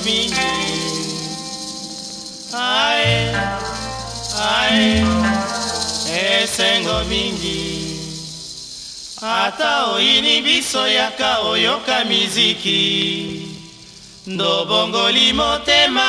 Ae, esse aê, é esengo mingi. Ata o biso yaka oyoka miziki. Ndobongoli tema.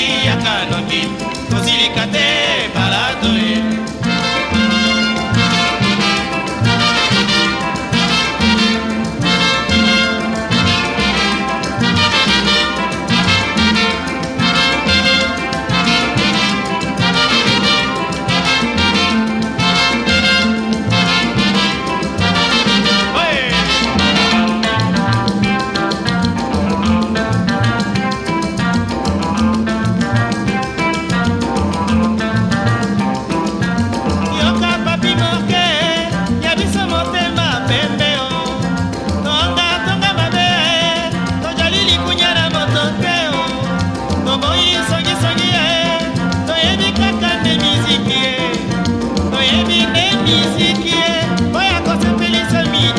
ezalaka noki tozilika te balado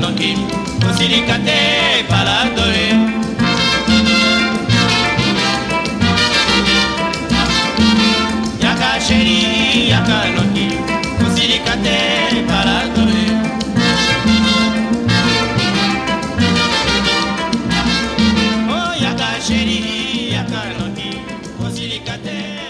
noki kosilika te yaka sheri yaka oh yaka sheri yaka noki